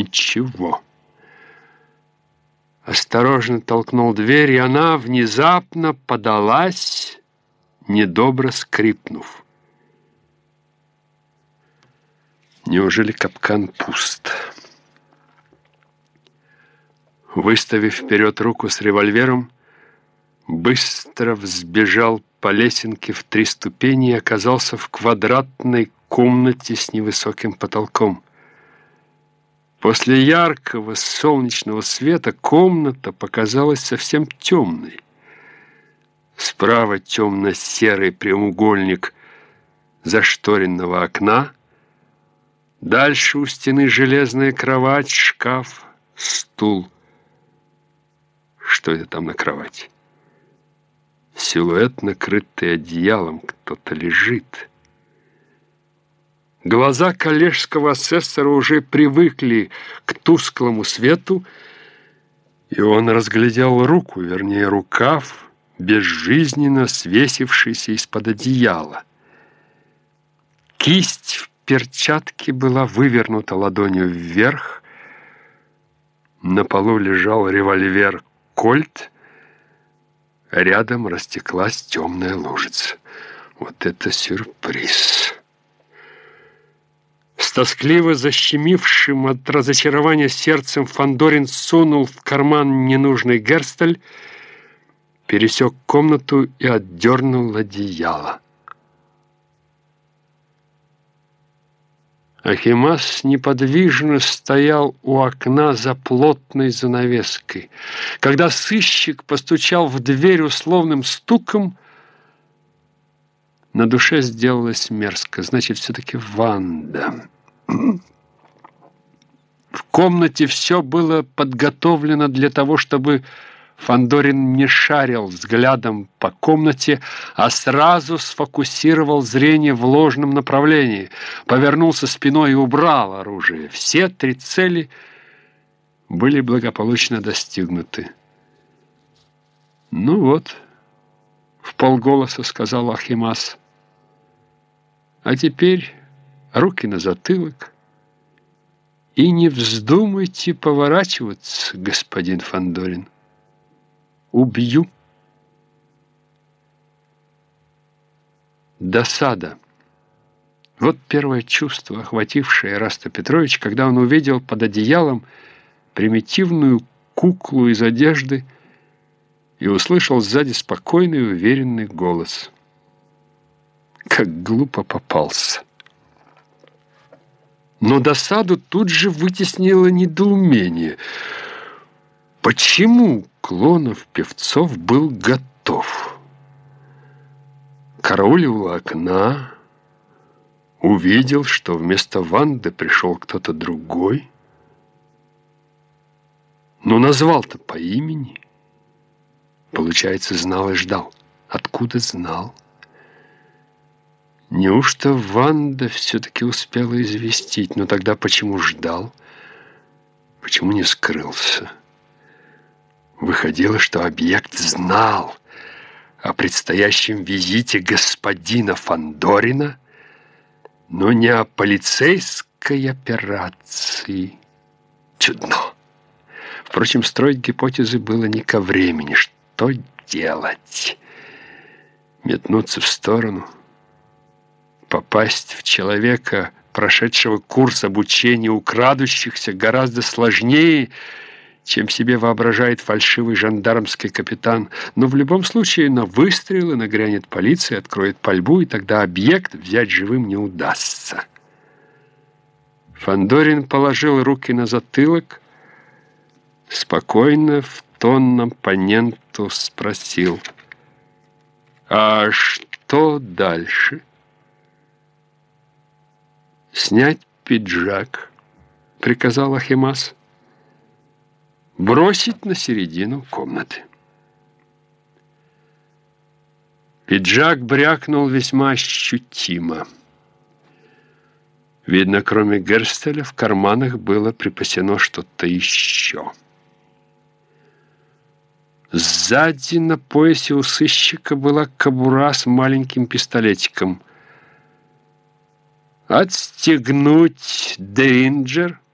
Ничего. Осторожно толкнул дверь, и она внезапно подалась, недобро скрипнув. Неужели капкан пуст? Выставив вперед руку с револьвером, быстро взбежал по лесенке в три ступени и оказался в квадратной комнате с невысоким потолком. После яркого солнечного света комната показалась совсем темной. Справа темно-серый прямоугольник зашторенного окна, дальше у стены железная кровать, шкаф, стул. Что это там на кровати? Силуэт, накрытый одеялом, кто-то лежит. Глаза коллежского асессора уже привыкли к тусклому свету, и он разглядел руку, вернее, рукав, безжизненно свесившийся из-под одеяла. Кисть в перчатке была вывернута ладонью вверх, на полу лежал револьвер «Кольт», рядом растеклась темная лужица. Вот это сюрприз! С тоскливо защемившим от разочарования сердцем Фандорин сунул в карман ненужный герстель, пересек комнату и отдернул одеяло. Ахимас неподвижно стоял у окна за плотной занавеской. Когда сыщик постучал в дверь условным стуком, на душе сделалось мерзко. Значит, все-таки Ванда. В комнате все было подготовлено для того, чтобы Фандорин не шарил взглядом по комнате, а сразу сфокусировал зрение в ложном направлении, повернулся спиной и убрал оружие. Все три цели были благополучно достигнуты. «Ну вот», — в полголоса сказал Ахимас, — «а теперь руки на затылок». И не вздумайте поворачиваться, господин Фандорин. Убью. Досада. Вот первое чувство, охватившее Раста Петрович, когда он увидел под одеялом примитивную куклу из одежды и услышал сзади спокойный уверенный голос. Как глупо попался. Но досаду тут же вытеснило недоумение. Почему Клонов Певцов был готов? Караулил у окна, увидел, что вместо Ванды пришел кто-то другой. Но назвал-то по имени. Получается, знал и ждал. Откуда знал? Неужто Ванда все-таки успела известить? Но тогда почему ждал? Почему не скрылся? Выходило, что объект знал о предстоящем визите господина Фандорина, но не о полицейской операции. Чудно. Впрочем, строить гипотезы было не ко времени. Что делать? Метнуться в сторону – Попасть в человека, прошедшего курс обучения у крадущихся, гораздо сложнее, чем себе воображает фальшивый жандармский капитан. Но в любом случае на выстрелы нагрянет полиция, откроет пальбу, и тогда объект взять живым не удастся. Фандорин положил руки на затылок, спокойно в тон оппоненту спросил, «А что дальше?» «Снять пиджак», — приказал Ахимас, «бросить на середину комнаты». Пиджак брякнул весьма ощутимо. Видно, кроме Герстеля, в карманах было припасено что-то еще. Сзади на поясе у сыщика была кобура с маленьким пистолетиком — Отстегнуть Дейнджер —